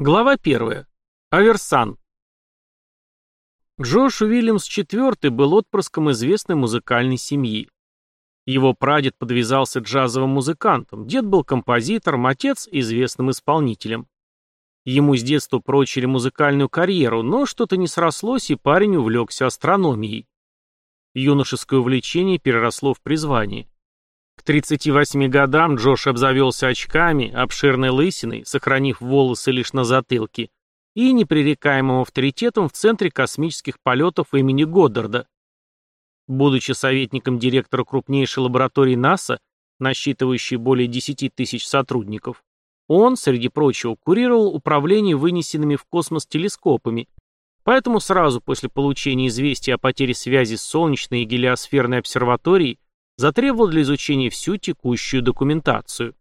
Глава первая. Аверсан. Джош Уильямс IV был отпрыском известной музыкальной семьи. Его прадед подвязался джазовым музыкантом, дед был композитором, отец – известным исполнителем. Ему с детства прочили музыкальную карьеру, но что-то не срослось, и парень увлекся астрономией. Юношеское увлечение переросло в призвание. К 38 годам Джош обзавелся очками, обширной лысиной, сохранив волосы лишь на затылке, и непререкаемым авторитетом в Центре космических полетов имени Годдарда. Будучи советником директора крупнейшей лаборатории НАСА, насчитывающей более 10 тысяч сотрудников, он, среди прочего, курировал управление вынесенными в космос телескопами, поэтому сразу после получения известия о потере связи с Солнечной и гелиосферной обсерваторией затребовал для изучения всю текущую документацию.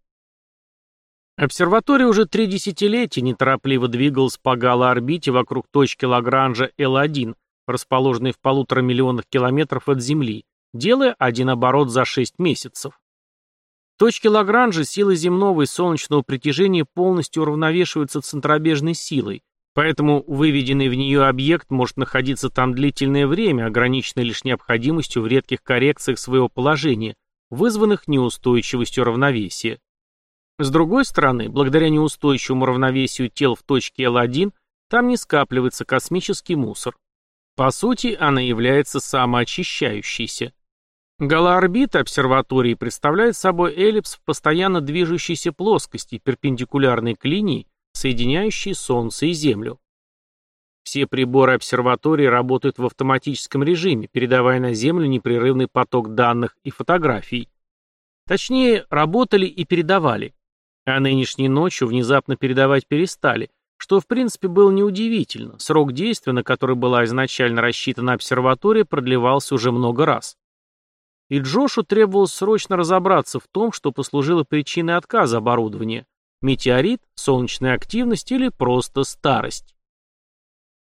Обсерватория уже три десятилетия неторопливо двигалась по галоорбите вокруг точки Лагранжа L1, расположенной в полутора миллионах километров от Земли, делая один оборот за шесть месяцев. Точки Лагранжа силы земного и солнечного притяжения полностью уравновешиваются центробежной силой, Поэтому выведенный в нее объект может находиться там длительное время, ограниченное лишь необходимостью в редких коррекциях своего положения, вызванных неустойчивостью равновесия. С другой стороны, благодаря неустойчивому равновесию тел в точке L1, там не скапливается космический мусор. По сути, она является самоочищающейся. Галоорбита обсерватории представляет собой эллипс в постоянно движущейся плоскости, перпендикулярной к линии, соединяющие Солнце и Землю. Все приборы обсерватории работают в автоматическом режиме, передавая на Землю непрерывный поток данных и фотографий. Точнее, работали и передавали. А нынешней ночью внезапно передавать перестали, что в принципе было неудивительно. Срок действия, на который была изначально рассчитана обсерватория, продлевался уже много раз. И Джошу требовалось срочно разобраться в том, что послужило причиной отказа оборудования – Метеорит, солнечная активность или просто старость.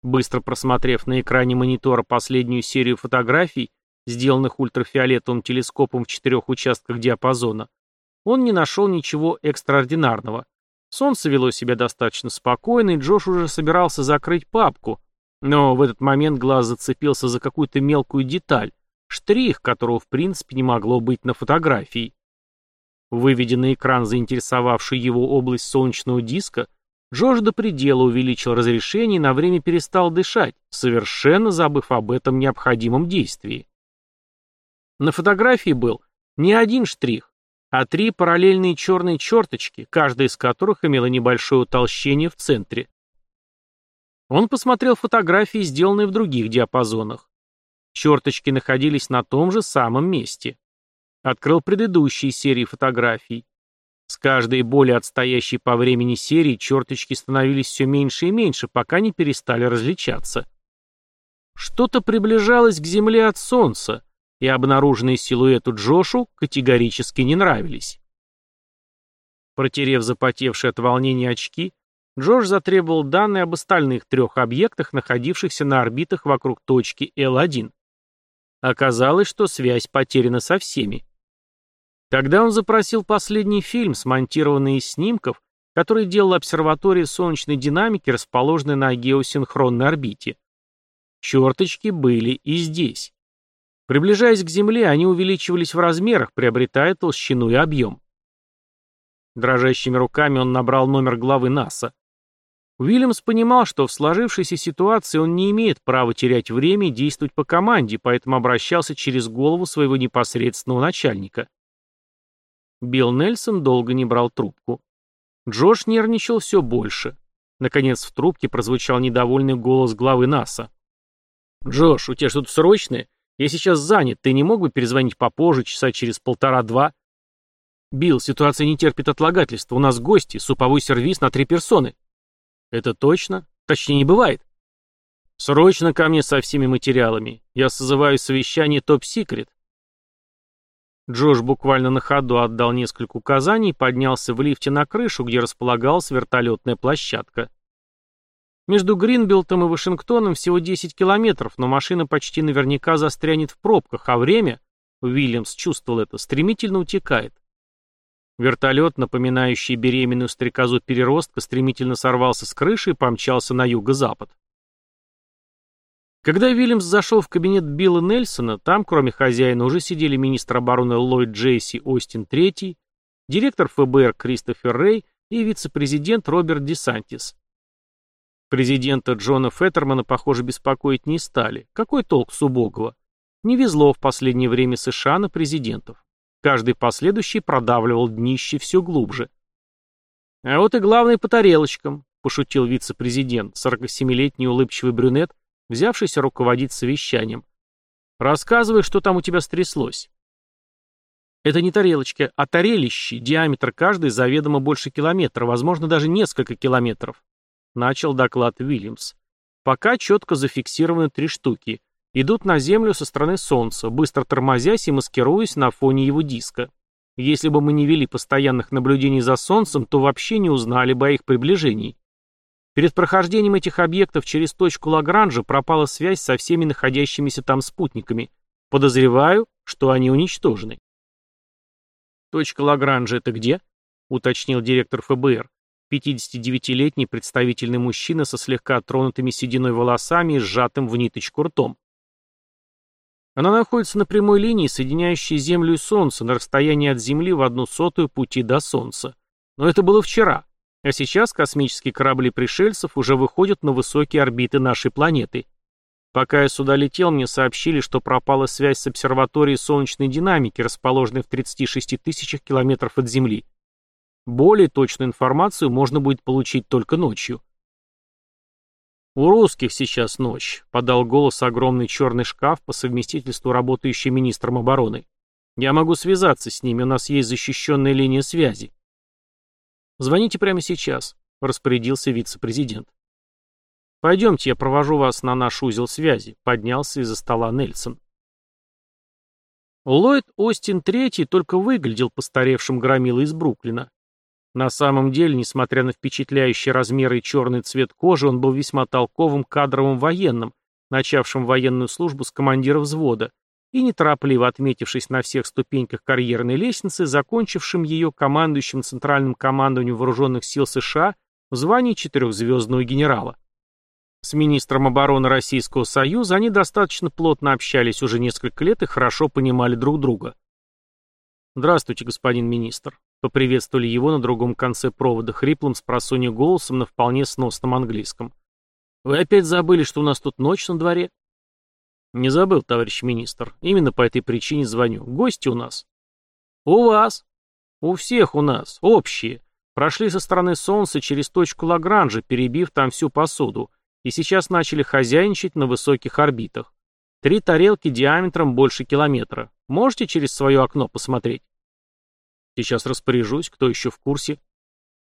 Быстро просмотрев на экране монитора последнюю серию фотографий, сделанных ультрафиолетовым телескопом в четырех участках диапазона, он не нашел ничего экстраординарного. Солнце вело себя достаточно спокойно, и Джош уже собирался закрыть папку, но в этот момент глаз зацепился за какую-то мелкую деталь, штрих, которого в принципе не могло быть на фотографии. Выведя на экран заинтересовавший его область солнечного диска, Джордж до предела увеличил разрешение и на время перестал дышать, совершенно забыв об этом необходимом действии. На фотографии был не один штрих, а три параллельные черные черточки, каждая из которых имела небольшое утолщение в центре. Он посмотрел фотографии, сделанные в других диапазонах. Черточки находились на том же самом месте. Открыл предыдущие серии фотографий. С каждой более отстоящей по времени серии черточки становились все меньше и меньше, пока не перестали различаться. Что-то приближалось к Земле от Солнца, и обнаруженные силуэту Джошу категорически не нравились. Протерев запотевшие от волнения очки, Джош затребовал данные об остальных трех объектах, находившихся на орбитах вокруг точки L1. Оказалось, что связь потеряна со всеми. Тогда он запросил последний фильм, смонтированный из снимков, который делала обсерватория солнечной динамики, расположенная на геосинхронной орбите. Черточки были и здесь. Приближаясь к Земле, они увеличивались в размерах, приобретая толщину и объем. Дрожащими руками он набрал номер главы НАСА. Уильямс понимал, что в сложившейся ситуации он не имеет права терять время и действовать по команде, поэтому обращался через голову своего непосредственного начальника. Билл Нельсон долго не брал трубку. Джош нервничал все больше. Наконец в трубке прозвучал недовольный голос главы НАСА. «Джош, у тебя что-то срочное? Я сейчас занят, ты не мог бы перезвонить попозже, часа через полтора-два?» «Билл, ситуация не терпит отлагательства. У нас гости, суповой сервис на три персоны». «Это точно? Точнее, не бывает». «Срочно ко мне со всеми материалами. Я созываю совещание топ-секрет. Джош буквально на ходу отдал несколько указаний и поднялся в лифте на крышу, где располагалась вертолетная площадка. Между Гринбелтом и Вашингтоном всего 10 километров, но машина почти наверняка застрянет в пробках, а время, Уильямс чувствовал это, стремительно утекает. Вертолет, напоминающий беременную стрекозу переростка, стремительно сорвался с крыши и помчался на юго-запад. Когда Вильямс зашел в кабинет Билла Нельсона, там, кроме хозяина, уже сидели министр обороны Ллойд Джейси Остин III, директор ФБР Кристофер Рэй и вице-президент Роберт Десантис. Президента Джона Феттермана, похоже, беспокоить не стали. Какой толк с убогого? Не везло в последнее время США на президентов. Каждый последующий продавливал днище все глубже. «А вот и главный по тарелочкам», — пошутил вице-президент, 47-летний улыбчивый брюнет, взявшийся руководить совещанием. «Рассказывай, что там у тебя стряслось». Это не тарелочки, а тарелищи, диаметр каждой заведомо больше километра, возможно, даже несколько километров. Начал доклад Уильямс. Пока четко зафиксированы три штуки идут на Землю со стороны Солнца, быстро тормозясь и маскируясь на фоне его диска. Если бы мы не вели постоянных наблюдений за Солнцем, то вообще не узнали бы о их приближении. Перед прохождением этих объектов через точку Лагранжа пропала связь со всеми находящимися там спутниками. Подозреваю, что они уничтожены. «Точка Лагранжа — это где?» — уточнил директор ФБР. 59-летний представительный мужчина со слегка тронутыми сединой волосами и сжатым в ниточку ртом. Она находится на прямой линии, соединяющей Землю и Солнце, на расстоянии от Земли в одну сотую пути до Солнца. Но это было вчера. А сейчас космические корабли пришельцев уже выходят на высокие орбиты нашей планеты. Пока я сюда летел, мне сообщили, что пропала связь с обсерваторией солнечной динамики, расположенной в 36 тысячах километров от Земли. Более точную информацию можно будет получить только ночью. «У русских сейчас ночь», — подал голос огромный черный шкаф, по совместительству работающий министром обороны. «Я могу связаться с ними, у нас есть защищенная линия связи». «Звоните прямо сейчас», — распорядился вице-президент. «Пойдемте, я провожу вас на наш узел связи», — поднялся из-за стола Нельсон. Ллойд Остин III только выглядел постаревшим громилой из Бруклина. На самом деле, несмотря на впечатляющие размеры и черный цвет кожи, он был весьма толковым кадровым военным, начавшим военную службу с командира взвода, и неторопливо отметившись на всех ступеньках карьерной лестницы, закончившим ее командующим Центральным командованием Вооруженных сил США в звании четырехзвездного генерала. С министром обороны Российского Союза они достаточно плотно общались уже несколько лет и хорошо понимали друг друга. «Здравствуйте, господин министр», Поприветствовали его на другом конце провода, хриплым с просонья голосом на вполне сносном английском. «Вы опять забыли, что у нас тут ночь на дворе?» «Не забыл, товарищ министр. Именно по этой причине звоню. Гости у нас». «У вас?» «У всех у нас. Общие. Прошли со стороны Солнца через точку Лагранжа, перебив там всю посуду, и сейчас начали хозяйничать на высоких орбитах. Три тарелки диаметром больше километра. Можете через свое окно посмотреть?» Сейчас распоряжусь, кто еще в курсе.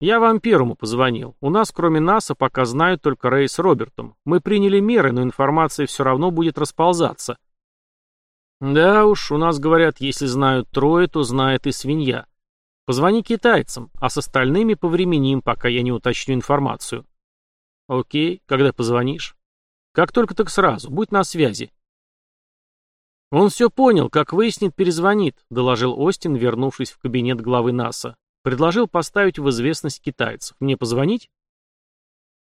Я вам первому позвонил. У нас, кроме НАСА, пока знают только Рэй с Робертом. Мы приняли меры, но информация все равно будет расползаться. Да уж, у нас говорят, если знают трое, то знает и свинья. Позвони китайцам, а с остальными повременим, пока я не уточню информацию. Окей, когда позвонишь? Как только, так сразу, будь на связи. «Он все понял, как выяснит, перезвонит», — доложил Остин, вернувшись в кабинет главы НАСА. «Предложил поставить в известность китайцев. Мне позвонить?»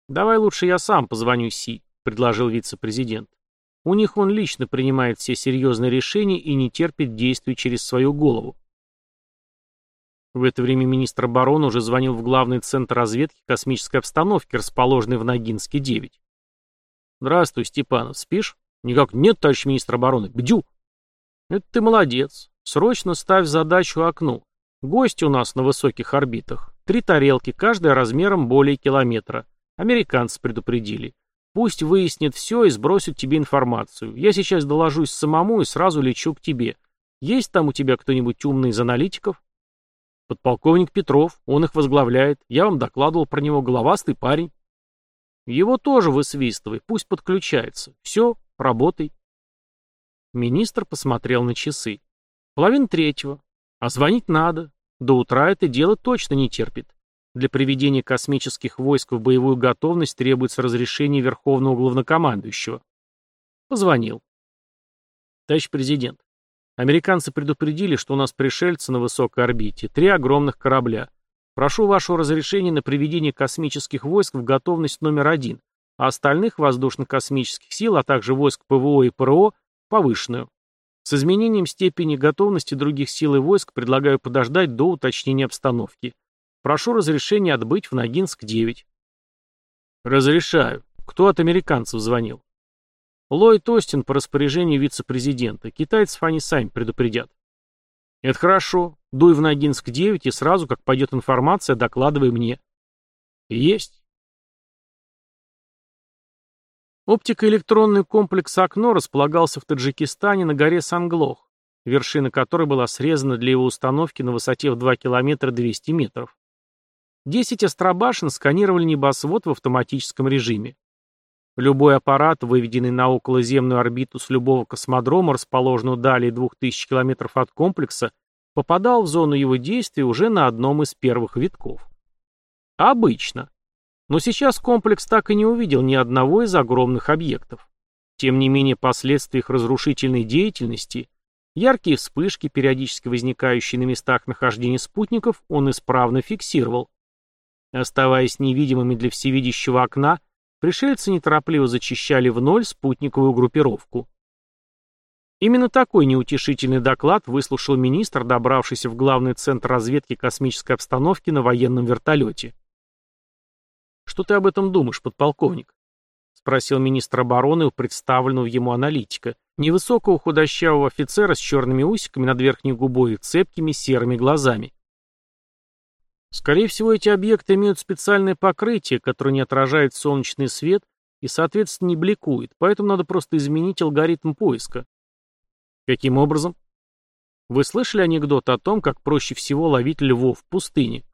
«Давай лучше я сам позвоню Си», — предложил вице-президент. «У них он лично принимает все серьезные решения и не терпит действий через свою голову». В это время министр обороны уже звонил в главный центр разведки космической обстановки, расположенный в Ногинске, 9. «Здравствуй, Степанов, спишь?» «Никак нет, товарищ министр обороны. Бдю!» Это ты молодец. Срочно ставь задачу окну. Гости у нас на высоких орбитах. Три тарелки, каждая размером более километра. Американцы предупредили. Пусть выяснит все и сбросит тебе информацию. Я сейчас доложусь самому и сразу лечу к тебе. Есть там у тебя кто-нибудь умный из аналитиков? Подполковник Петров, он их возглавляет. Я вам докладывал про него, головастый парень. Его тоже высвистывай, пусть подключается. Все, работай. Министр посмотрел на часы. Половина третьего. А звонить надо. До утра это дело точно не терпит. Для приведения космических войск в боевую готовность требуется разрешение Верховного Главнокомандующего. Позвонил. Товарищ президент, Американцы предупредили, что у нас пришельцы на высокой орбите, три огромных корабля. Прошу вашего разрешения на приведение космических войск в готовность номер один, а остальных воздушно-космических сил, а также войск ПВО и ПРО – повышенную. С изменением степени готовности других сил и войск предлагаю подождать до уточнения обстановки. Прошу разрешения отбыть в Ногинск-9. Разрешаю. Кто от американцев звонил? Ллойд Остин по распоряжению вице-президента. Китайцев они сами предупредят. Это хорошо. Дуй в Ногинск-9 и сразу, как пойдет информация, докладывай мне. Есть. Оптико-электронный комплекс «Окно» располагался в Таджикистане на горе Санглох, вершина которой была срезана для его установки на высоте в 2 километра 200 метров. 10 астробашен сканировали небосвод в автоматическом режиме. Любой аппарат, выведенный на околоземную орбиту с любого космодрома, расположенного далее 2000 километров от комплекса, попадал в зону его действия уже на одном из первых витков. Обычно. Но сейчас комплекс так и не увидел ни одного из огромных объектов. Тем не менее, последствия их разрушительной деятельности, яркие вспышки, периодически возникающие на местах нахождения спутников, он исправно фиксировал. Оставаясь невидимыми для всевидящего окна, пришельцы неторопливо зачищали в ноль спутниковую группировку. Именно такой неутешительный доклад выслушал министр, добравшийся в главный центр разведки космической обстановки на военном вертолете. «Что ты об этом думаешь, подполковник?» — спросил министр обороны у представленного ему аналитика, невысокого худощавого офицера с черными усиками над верхней губой и цепкими серыми глазами. Скорее всего, эти объекты имеют специальное покрытие, которое не отражает солнечный свет и, соответственно, не бликует, поэтому надо просто изменить алгоритм поиска. Каким образом? Вы слышали анекдот о том, как проще всего ловить львов в пустыне?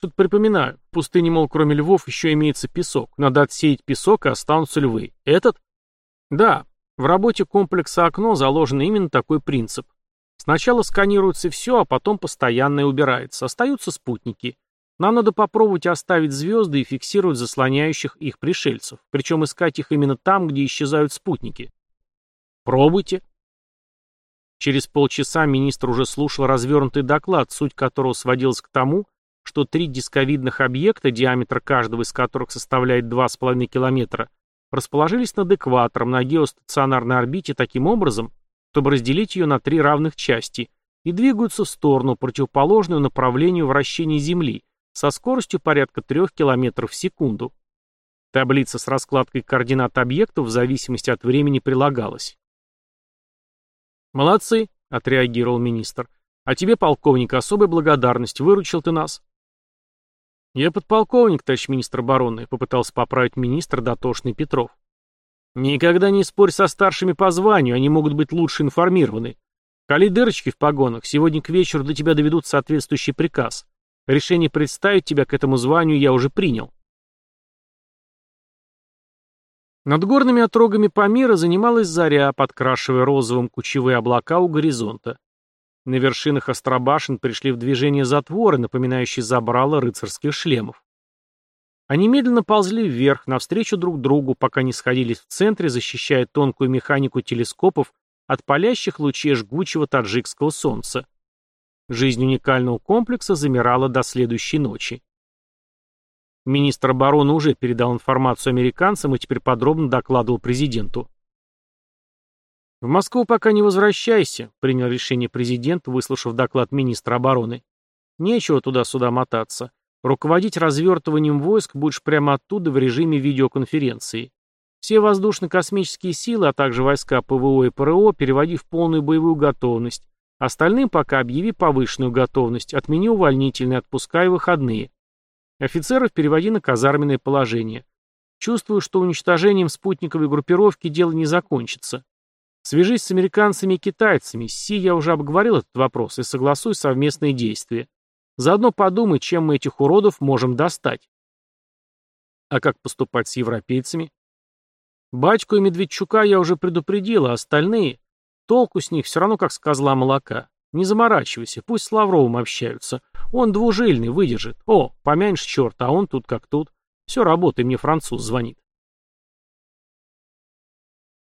Тут припоминаю, в пустыне, мол, кроме львов еще имеется песок. Надо отсеять песок, и останутся львы. Этот? Да, в работе комплекса «Окно» заложен именно такой принцип. Сначала сканируется все, а потом постоянное убирается. Остаются спутники. Нам надо попробовать оставить звезды и фиксировать заслоняющих их пришельцев. Причем искать их именно там, где исчезают спутники. Пробуйте. Через полчаса министр уже слушал развернутый доклад, суть которого сводилась к тому, что три дисковидных объекта, диаметр каждого из которых составляет 2,5 километра, расположились над экватором на геостационарной орбите таким образом, чтобы разделить ее на три равных части, и двигаются в сторону, противоположную направлению вращения Земли, со скоростью порядка 3 км в секунду. Таблица с раскладкой координат объектов в зависимости от времени прилагалась. «Молодцы», — отреагировал министр. «А тебе, полковник, особая благодарность. Выручил ты нас». «Я подполковник, товарищ министр обороны», — попытался поправить министр дотошный Петров. «Никогда не спорь со старшими по званию, они могут быть лучше информированы. Кали дырочки в погонах, сегодня к вечеру до тебя доведут соответствующий приказ. Решение представить тебя к этому званию я уже принял». Над горными отрогами Памира занималась заря, подкрашивая розовым кучевые облака у горизонта. На вершинах остробашен пришли в движение затворы, напоминающие забрала рыцарских шлемов. Они медленно ползли вверх, навстречу друг другу, пока не сходились в центре, защищая тонкую механику телескопов от палящих лучей жгучего таджикского солнца. Жизнь уникального комплекса замирала до следующей ночи. Министр обороны уже передал информацию американцам и теперь подробно докладывал президенту. «В Москву пока не возвращайся», — принял решение президент, выслушав доклад министра обороны. «Нечего туда-сюда мотаться. Руководить развертыванием войск будешь прямо оттуда в режиме видеоконференции. Все воздушно-космические силы, а также войска ПВО и ПРО переводи в полную боевую готовность. Остальным пока объяви повышенную готовность, отмени увольнительные, отпускай выходные. Офицеров переводи на казарменное положение. Чувствую, что уничтожением спутниковой группировки дело не закончится. Свяжись с американцами и китайцами. С Си я уже обговорил этот вопрос и согласуй совместные действия. Заодно подумай, чем мы этих уродов можем достать. А как поступать с европейцами? Батьку и Медведчука я уже предупредил, а остальные... Толку с них все равно как с козла молока. Не заморачивайся, пусть с Лавровым общаются. Он двужильный, выдержит. О, поменьше черт, а он тут как тут. Все, работай, мне француз звонит.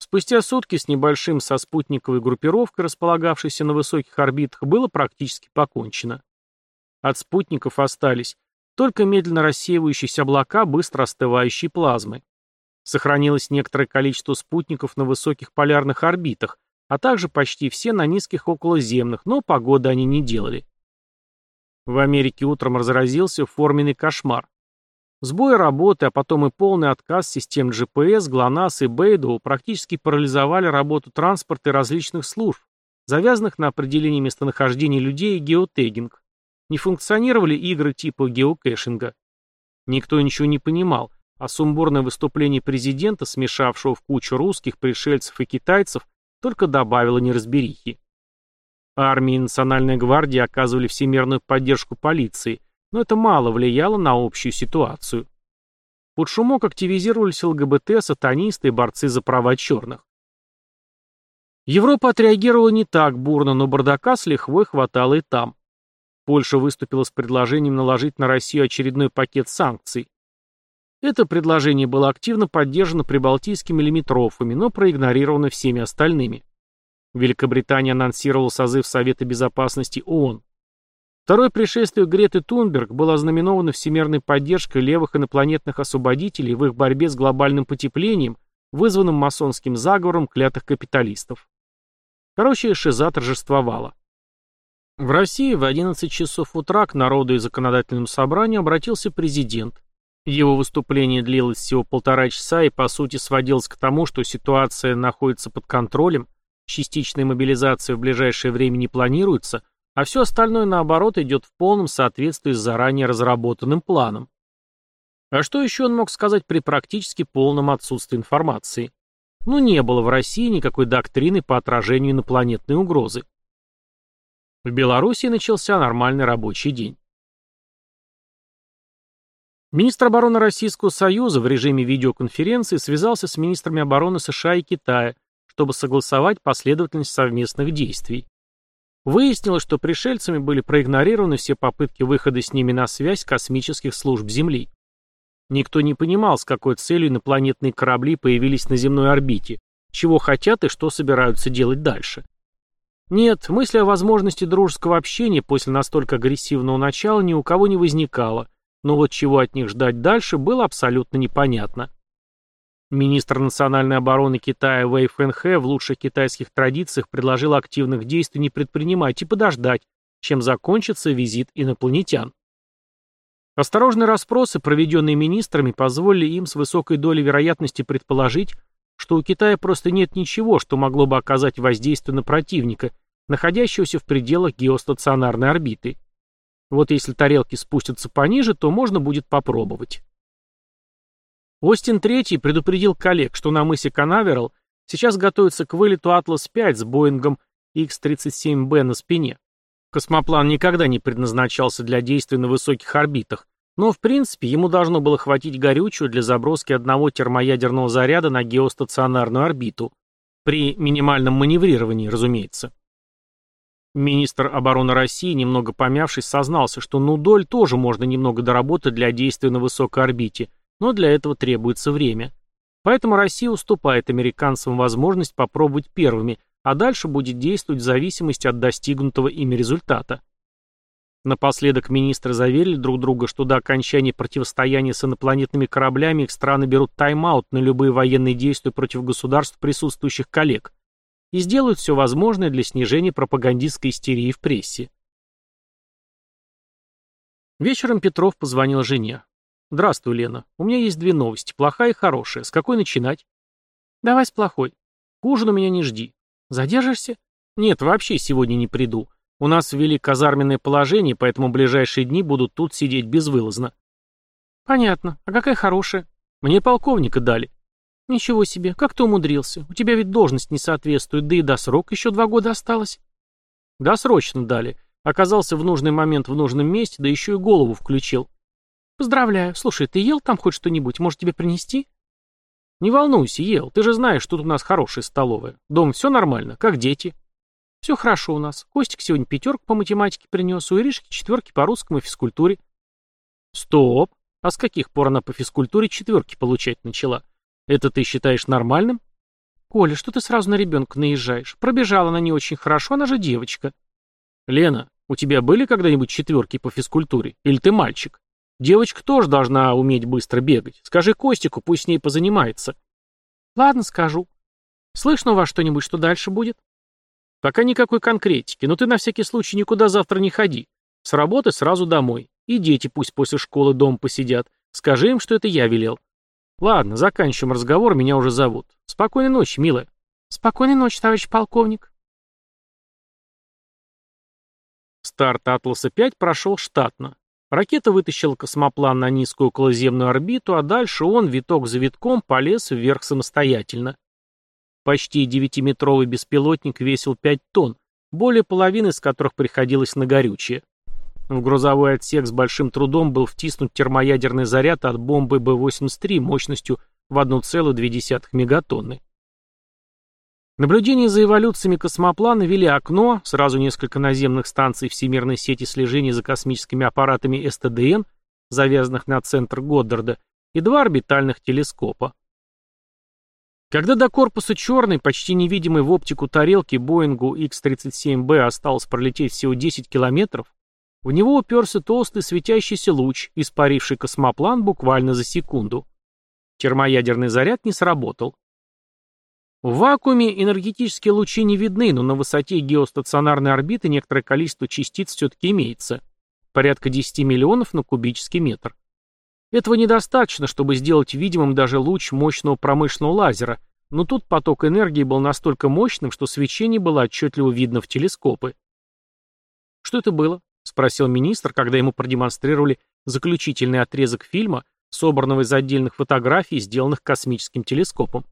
Спустя сутки с небольшим со спутниковой группировкой, располагавшейся на высоких орбитах, было практически покончено. От спутников остались только медленно рассеивающиеся облака быстро остывающей плазмы. Сохранилось некоторое количество спутников на высоких полярных орбитах, а также почти все на низких околоземных, но погоды они не делали. В Америке утром разразился форменный кошмар. Сбой работы, а потом и полный отказ систем GPS, ГЛОНАСС и Бейдоу практически парализовали работу транспорта и различных служб, завязанных на определении местонахождения людей и геотегинг. Не функционировали игры типа геокэшинга. Никто ничего не понимал, а сумбурное выступление президента, смешавшего в кучу русских, пришельцев и китайцев, только добавило неразберихи. Армия и Национальная гвардия оказывали всемирную поддержку полиции, но это мало влияло на общую ситуацию. Под шумок активизировались ЛГБТ, сатанисты и борцы за права черных. Европа отреагировала не так бурно, но бардака с лихвой хватало и там. Польша выступила с предложением наложить на Россию очередной пакет санкций. Это предложение было активно поддержано прибалтийскими лимитрофами, но проигнорировано всеми остальными. Великобритания анонсировала созыв Совета Безопасности ООН. Второе пришествие Греты Тунберг было ознаменовано всемирной поддержкой левых инопланетных освободителей в их борьбе с глобальным потеплением, вызванным масонским заговором клятых капиталистов. Короче, шиза торжествовала. В России в 11 часов утра к народу и законодательному собранию обратился президент. Его выступление длилось всего полтора часа и по сути сводилось к тому, что ситуация находится под контролем, частичная мобилизация в ближайшее время не планируется – а все остальное, наоборот, идет в полном соответствии с заранее разработанным планом. А что еще он мог сказать при практически полном отсутствии информации? Ну, не было в России никакой доктрины по отражению инопланетной угрозы. В Беларуси начался нормальный рабочий день. Министр обороны Российского Союза в режиме видеоконференции связался с министрами обороны США и Китая, чтобы согласовать последовательность совместных действий. Выяснилось, что пришельцами были проигнорированы все попытки выхода с ними на связь космических служб Земли. Никто не понимал, с какой целью инопланетные корабли появились на земной орбите, чего хотят и что собираются делать дальше. Нет, мысли о возможности дружеского общения после настолько агрессивного начала ни у кого не возникало, но вот чего от них ждать дальше было абсолютно непонятно. Министр национальной обороны Китая Вэй Фэнхэ в лучших китайских традициях предложил активных действий не предпринимать и подождать, чем закончится визит инопланетян. Осторожные расспросы, проведенные министрами, позволили им с высокой долей вероятности предположить, что у Китая просто нет ничего, что могло бы оказать воздействие на противника, находящегося в пределах геостационарной орбиты. Вот если тарелки спустятся пониже, то можно будет попробовать. Остин III предупредил коллег, что на мысе Канаверал сейчас готовится к вылету Атлас-5 с Боингом X-37B на спине. Космоплан никогда не предназначался для действий на высоких орбитах, но в принципе ему должно было хватить горючего для заброски одного термоядерного заряда на геостационарную орбиту, при минимальном маневрировании, разумеется. Министр обороны России, немного помявшись, сознался, что Нудоль тоже можно немного доработать для действия на высокой орбите, но для этого требуется время. Поэтому Россия уступает американцам возможность попробовать первыми, а дальше будет действовать в зависимости от достигнутого ими результата. Напоследок министры заверили друг друга, что до окончания противостояния с инопланетными кораблями их страны берут тайм-аут на любые военные действия против государств присутствующих коллег и сделают все возможное для снижения пропагандистской истерии в прессе. Вечером Петров позвонил жене. «Здравствуй, Лена. У меня есть две новости, плохая и хорошая. С какой начинать?» «Давай с плохой. К ужину меня не жди. Задержишься?» «Нет, вообще сегодня не приду. У нас ввели казарменное положение, поэтому ближайшие дни будут тут сидеть безвылазно». «Понятно. А какая хорошая?» «Мне полковника дали». «Ничего себе. Как ты умудрился? У тебя ведь должность не соответствует, да и до срока еще два года осталось». «Досрочно дали. Оказался в нужный момент в нужном месте, да еще и голову включил». «Поздравляю. Слушай, ты ел там хоть что-нибудь? Может, тебе принести?» «Не волнуйся, ел. Ты же знаешь, что тут у нас хорошая столовая. Дом все нормально? Как дети?» «Все хорошо у нас. Костик сегодня пятерку по математике принес, у Иришки четверки по русскому и физкультуре». «Стоп! А с каких пор она по физкультуре четверки получать начала? Это ты считаешь нормальным?» «Коля, что ты сразу на ребенка наезжаешь? Пробежала она не очень хорошо, она же девочка». «Лена, у тебя были когда-нибудь четверки по физкультуре? Или ты мальчик? Девочка тоже должна уметь быстро бегать. Скажи Костику, пусть с ней позанимается». «Ладно, скажу. Слышно у вас что-нибудь, что дальше будет?» «Пока никакой конкретики, но ты на всякий случай никуда завтра не ходи. С работы сразу домой. И дети пусть после школы дом посидят. Скажи им, что это я велел. Ладно, заканчиваем разговор, меня уже зовут. Спокойной ночи, милая. Спокойной ночи, товарищ полковник. Старт Атласа-5 прошел штатно. Ракета вытащила космоплан на низкую околоземную орбиту, а дальше он, виток за витком, полез вверх самостоятельно. Почти девятиметровый беспилотник весил 5 тонн, более половины из которых приходилось на горючее. В грузовой отсек с большим трудом был втиснут термоядерный заряд от бомбы Б-83 мощностью в 1,2 мегатонны. Наблюдения за эволюциями космоплана вели окно, сразу несколько наземных станций Всемирной сети слежения за космическими аппаратами СТДН, завязанных на центр Годдарда, и два орбитальных телескопа. Когда до корпуса черной, почти невидимой в оптику тарелки Боингу X-37B осталось пролететь всего 10 километров, в него уперся толстый светящийся луч, испаривший космоплан буквально за секунду. Термоядерный заряд не сработал. В вакууме энергетические лучи не видны, но на высоте геостационарной орбиты некоторое количество частиц все-таки имеется. Порядка 10 миллионов на кубический метр. Этого недостаточно, чтобы сделать видимым даже луч мощного промышленного лазера, но тут поток энергии был настолько мощным, что свечение было отчетливо видно в телескопы. Что это было? — спросил министр, когда ему продемонстрировали заключительный отрезок фильма, собранного из отдельных фотографий, сделанных космическим телескопом.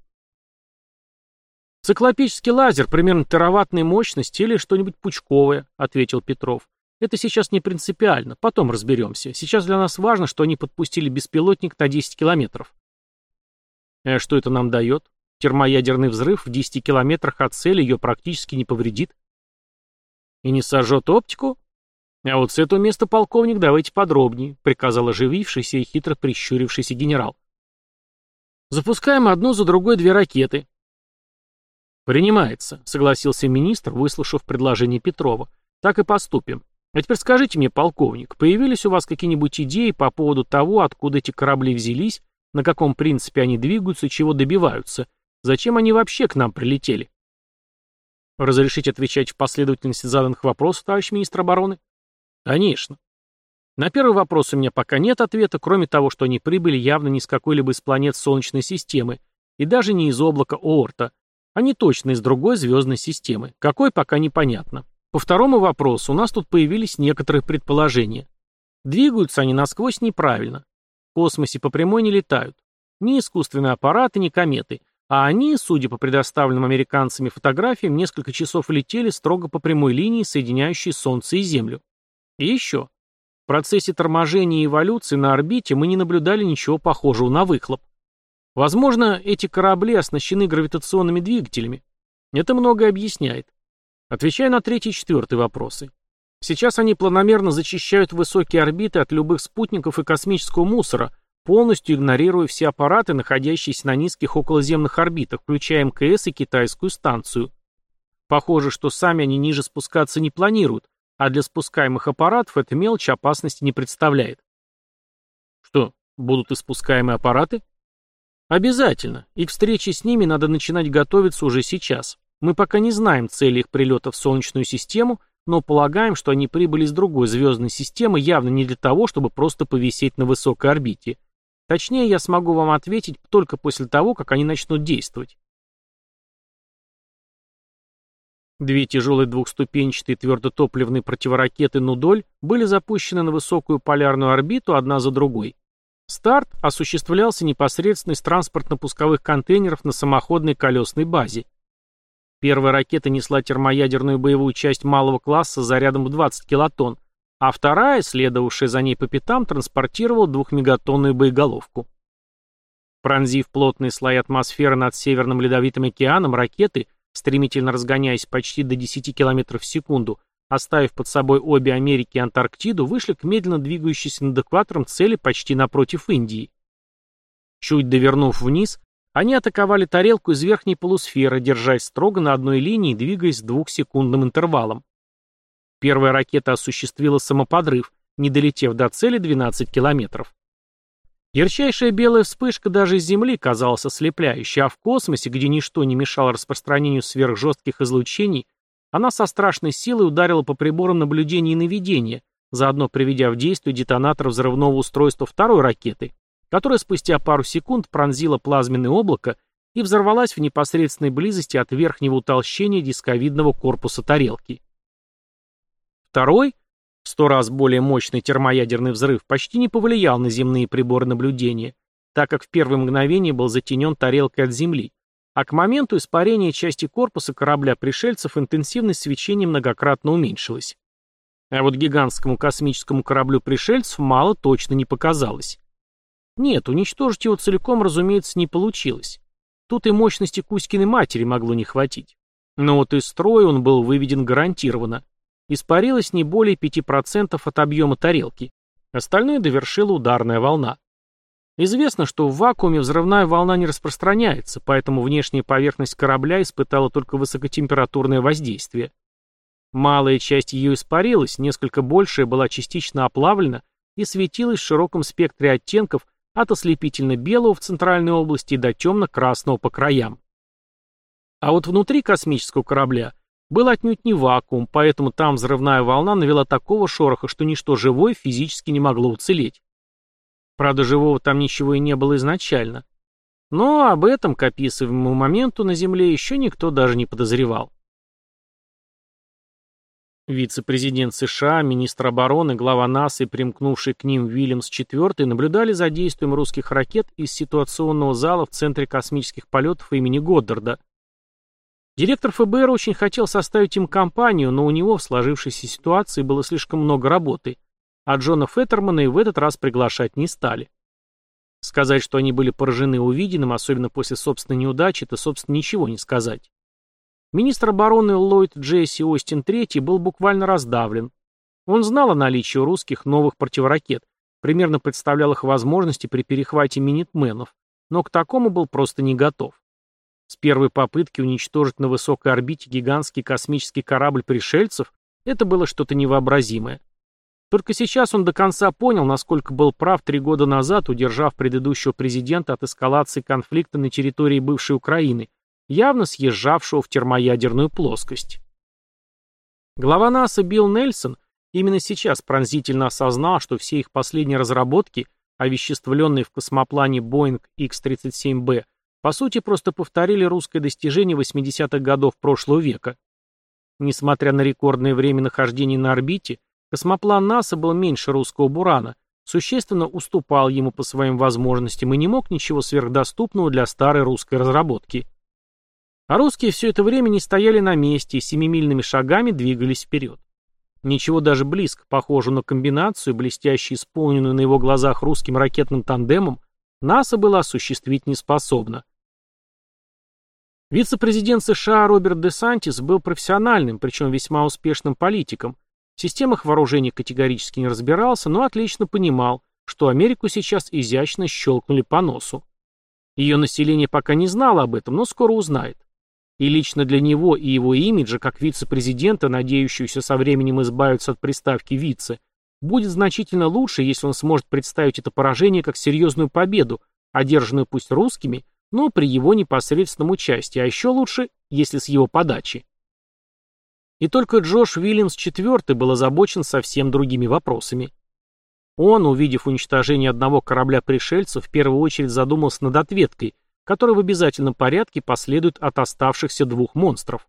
«Циклопический лазер примерно тераваттной мощности или что-нибудь пучковое», — ответил Петров. «Это сейчас не принципиально, потом разберемся. Сейчас для нас важно, что они подпустили беспилотник на 10 километров». «А что это нам дает? Термоядерный взрыв в 10 километрах от цели ее практически не повредит». «И не сожжет оптику?» «А вот с этого места, полковник, давайте подробнее», — приказал оживившийся и хитро прищурившийся генерал. «Запускаем одну за другой две ракеты». «Принимается», — согласился министр, выслушав предложение Петрова. «Так и поступим. А теперь скажите мне, полковник, появились у вас какие-нибудь идеи по поводу того, откуда эти корабли взялись, на каком принципе они двигаются чего добиваются? Зачем они вообще к нам прилетели?» «Разрешить отвечать в последовательности заданных вопросов, товарищ министр обороны?» Конечно. На первый вопрос у меня пока нет ответа, кроме того, что они прибыли явно не с какой-либо из планет Солнечной системы, и даже не из облака Оорта. Они точно из другой звездной системы. Какой, пока непонятно. По второму вопросу у нас тут появились некоторые предположения. Двигаются они насквозь неправильно. В космосе по прямой не летают. Ни искусственные аппараты, ни кометы. А они, судя по предоставленным американцами фотографиям, несколько часов летели строго по прямой линии, соединяющей Солнце и Землю. И еще. В процессе торможения и эволюции на орбите мы не наблюдали ничего похожего на выхлоп. Возможно, эти корабли оснащены гравитационными двигателями. Это многое объясняет. Отвечая на третий и четвертый вопросы. Сейчас они планомерно зачищают высокие орбиты от любых спутников и космического мусора, полностью игнорируя все аппараты, находящиеся на низких околоземных орбитах, включая МКС и китайскую станцию. Похоже, что сами они ниже спускаться не планируют, а для спускаемых аппаратов эта мелочь опасности не представляет. Что, будут и спускаемые аппараты? Обязательно, и к встрече с ними надо начинать готовиться уже сейчас. Мы пока не знаем цели их прилета в Солнечную систему, но полагаем, что они прибыли с другой звездной системы явно не для того, чтобы просто повисеть на высокой орбите. Точнее, я смогу вам ответить только после того, как они начнут действовать. Две тяжелые двухступенчатые твердотопливные противоракеты «Нудоль» были запущены на высокую полярную орбиту одна за другой. Старт осуществлялся непосредственно из транспортно-пусковых контейнеров на самоходной колесной базе. Первая ракета несла термоядерную боевую часть малого класса с зарядом в 20 килотонн, а вторая, следовавшая за ней по пятам, транспортировала двухмегатонную боеголовку. Пронзив плотные слои атмосферы над Северным Ледовитым океаном, ракеты стремительно разгоняясь почти до 10 км в секунду, оставив под собой обе Америки и Антарктиду, вышли к медленно двигающейся над экватором цели почти напротив Индии. Чуть довернув вниз, Они атаковали тарелку из верхней полусферы, держась строго на одной линии и двигаясь с двухсекундным интервалом. Первая ракета осуществила самоподрыв, не долетев до цели 12 километров. Ярчайшая белая вспышка даже из Земли казалась ослепляющей, а в космосе, где ничто не мешало распространению сверхжестких излучений, она со страшной силой ударила по приборам наблюдения и наведения, заодно приведя в действие детонатор взрывного устройства второй ракеты, которая спустя пару секунд пронзила плазменное облако и взорвалась в непосредственной близости от верхнего утолщения дисковидного корпуса тарелки. Второй, в сто раз более мощный термоядерный взрыв, почти не повлиял на земные приборы наблюдения, так как в первое мгновение был затенен тарелкой от Земли, а к моменту испарения части корпуса корабля пришельцев интенсивность свечения многократно уменьшилась. А вот гигантскому космическому кораблю пришельцев мало точно не показалось. Нет, уничтожить его целиком, разумеется, не получилось. Тут и мощности Кузькиной матери могло не хватить. Но вот из строя он был выведен гарантированно испарилось не более 5% от объема тарелки. Остальное довершила ударная волна. Известно, что в вакууме взрывная волна не распространяется, поэтому внешняя поверхность корабля испытала только высокотемпературное воздействие. Малая часть ее испарилась, несколько большая была частично оплавлена и светилась в широком спектре оттенков от ослепительно-белого в центральной области до темно-красного по краям. А вот внутри космического корабля был отнюдь не вакуум, поэтому там взрывная волна навела такого шороха, что ничто живое физически не могло уцелеть. Правда, живого там ничего и не было изначально. Но об этом к описываемому моменту на Земле еще никто даже не подозревал. Вице-президент США, министр обороны, глава НАСА и примкнувший к ним Вильямс IV наблюдали за действием русских ракет из ситуационного зала в Центре космических полетов имени Годдарда – Директор ФБР очень хотел составить им компанию, но у него в сложившейся ситуации было слишком много работы, а Джона Феттермана и в этот раз приглашать не стали. Сказать, что они были поражены увиденным, особенно после собственной неудачи, это, собственно, ничего не сказать. Министр обороны Ллойд Джесси Остин III был буквально раздавлен. Он знал о наличии у русских новых противоракет, примерно представлял их возможности при перехвате минитменов, но к такому был просто не готов. С первой попытки уничтожить на высокой орбите гигантский космический корабль пришельцев это было что-то невообразимое. Только сейчас он до конца понял, насколько был прав три года назад, удержав предыдущего президента от эскалации конфликта на территории бывшей Украины, явно съезжавшего в термоядерную плоскость. Глава НАСА Билл Нельсон именно сейчас пронзительно осознал, что все их последние разработки, овеществленные в космоплане Boeing X-37B, по сути, просто повторили русское достижение 80-х годов прошлого века. Несмотря на рекордное время нахождения на орбите, космоплан НАСА был меньше русского «Бурана», существенно уступал ему по своим возможностям и не мог ничего сверхдоступного для старой русской разработки. А русские все это время не стояли на месте и семимильными шагами двигались вперед. Ничего даже близко похожего на комбинацию, блестяще исполненную на его глазах русским ракетным тандемом, НАСА было осуществить не способна. Вице-президент США Роберт Де Сантис был профессиональным, причем весьма успешным политиком. В системах вооружений категорически не разбирался, но отлично понимал, что Америку сейчас изящно щелкнули по носу. Ее население пока не знало об этом, но скоро узнает. И лично для него и его имиджа, как вице-президента, надеющегося со временем избавиться от приставки «вице», будет значительно лучше, если он сможет представить это поражение как серьезную победу, одержанную пусть русскими, но при его непосредственном участии, а еще лучше, если с его подачи. И только Джош Уильямс IV был озабочен совсем другими вопросами. Он, увидев уничтожение одного корабля пришельцев, в первую очередь задумался над ответкой, которая в обязательном порядке последует от оставшихся двух монстров.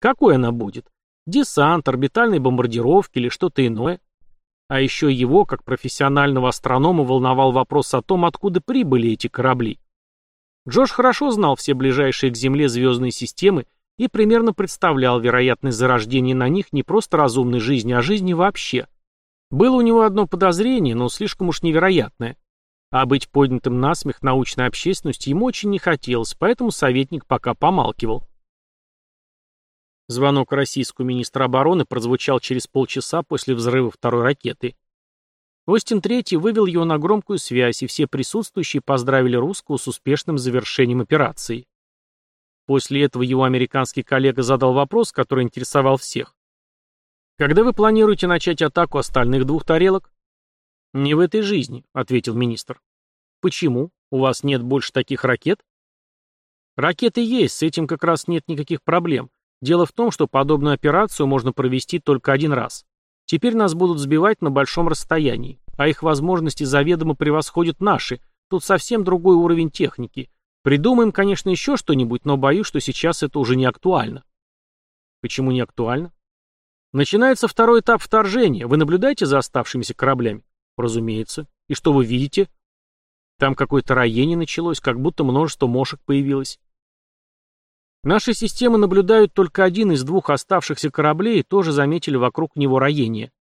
Какой она будет? Десант, орбитальные бомбардировки или что-то иное? А еще его, как профессионального астронома, волновал вопрос о том, откуда прибыли эти корабли. Джош хорошо знал все ближайшие к Земле звездные системы и примерно представлял вероятность зарождения на них не просто разумной жизни, а жизни вообще. Было у него одно подозрение, но слишком уж невероятное. А быть поднятым на смех научной общественности ему очень не хотелось, поэтому советник пока помалкивал. Звонок российского министра обороны прозвучал через полчаса после взрыва второй ракеты. Остин III вывел его на громкую связь, и все присутствующие поздравили русского с успешным завершением операции. После этого его американский коллега задал вопрос, который интересовал всех. «Когда вы планируете начать атаку остальных двух тарелок?» «Не в этой жизни», — ответил министр. «Почему? У вас нет больше таких ракет?» «Ракеты есть, с этим как раз нет никаких проблем. Дело в том, что подобную операцию можно провести только один раз. Теперь нас будут сбивать на большом расстоянии, а их возможности заведомо превосходят наши. Тут совсем другой уровень техники. Придумаем, конечно, еще что-нибудь, но боюсь, что сейчас это уже не актуально. Почему не актуально? Начинается второй этап вторжения. Вы наблюдаете за оставшимися кораблями? Разумеется. И что вы видите? Там какое-то роение началось, как будто множество мошек появилось. Наши системы наблюдают только один из двух оставшихся кораблей и тоже заметили вокруг него роение.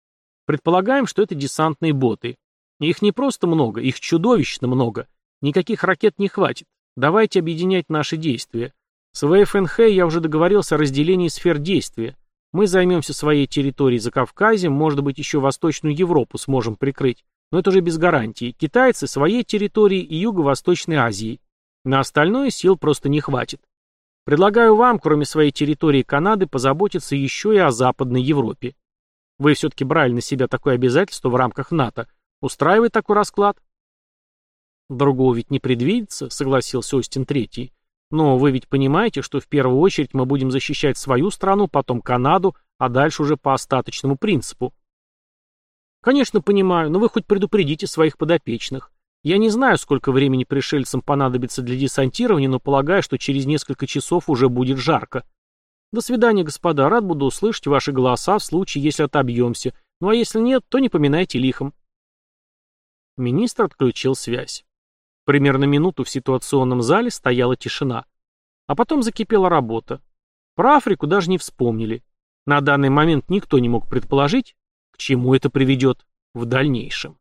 Предполагаем, что это десантные боты. Их не просто много, их чудовищно много. Никаких ракет не хватит. Давайте объединять наши действия. С ВФНХ я уже договорился о разделении сфер действия. Мы займемся своей территорией за Кавказем, может быть, еще Восточную Европу сможем прикрыть, но это уже без гарантии. Китайцы своей территорией и Юго-Восточной Азии. На остальное сил просто не хватит. Предлагаю вам, кроме своей территории Канады, позаботиться еще и о Западной Европе. Вы все-таки брали на себя такое обязательство в рамках НАТО. Устраивает такой расклад? Другого ведь не предвидится, согласился Остин Третий. Но вы ведь понимаете, что в первую очередь мы будем защищать свою страну, потом Канаду, а дальше уже по остаточному принципу. Конечно, понимаю, но вы хоть предупредите своих подопечных. Я не знаю, сколько времени пришельцам понадобится для десантирования, но полагаю, что через несколько часов уже будет жарко. До свидания, господа, рад буду услышать ваши голоса в случае, если отобьемся. Ну а если нет, то не поминайте лихом. Министр отключил связь. Примерно минуту в ситуационном зале стояла тишина. А потом закипела работа. Про Африку даже не вспомнили. На данный момент никто не мог предположить, к чему это приведет в дальнейшем.